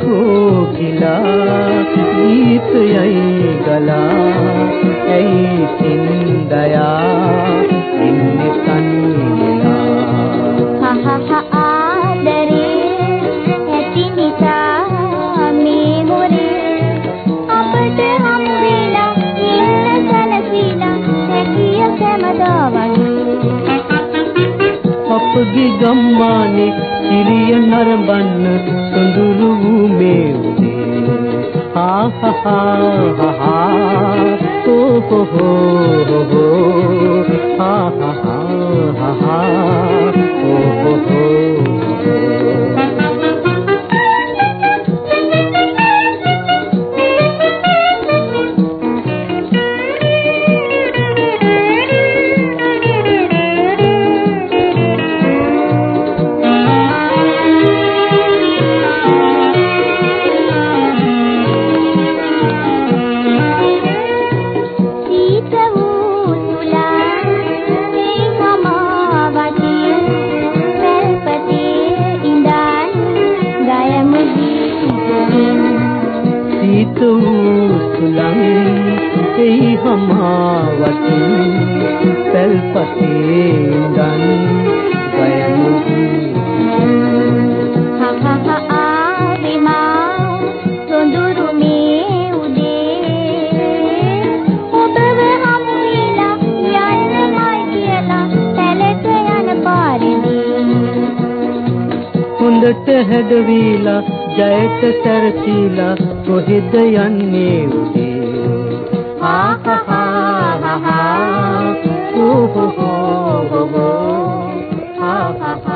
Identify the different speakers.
Speaker 1: කෝකිලා ගීතයයි ගලා ඇයි සින්දයා ඉන්නේ තන්නේ
Speaker 2: හා හා ආදරේ ඇති නිසා මේ මොරේ අපට හමු වෙලා ඉන්න සැලසීලා හැකිය සෑම
Speaker 1: දවස් ගම්මානේ සිරිය නරඹන්න සොඳුරු වූ මේ උදේ. හා
Speaker 2: හමු වෙලා යන්නමයි කියලා පැලට යන පාරේ.
Speaker 1: හොඳට හැඩවීලා ජයට සැරසීලා කොහෙද යන්නේ උදේ? ආහහා හා හෝ හෝ හෝ හා හා.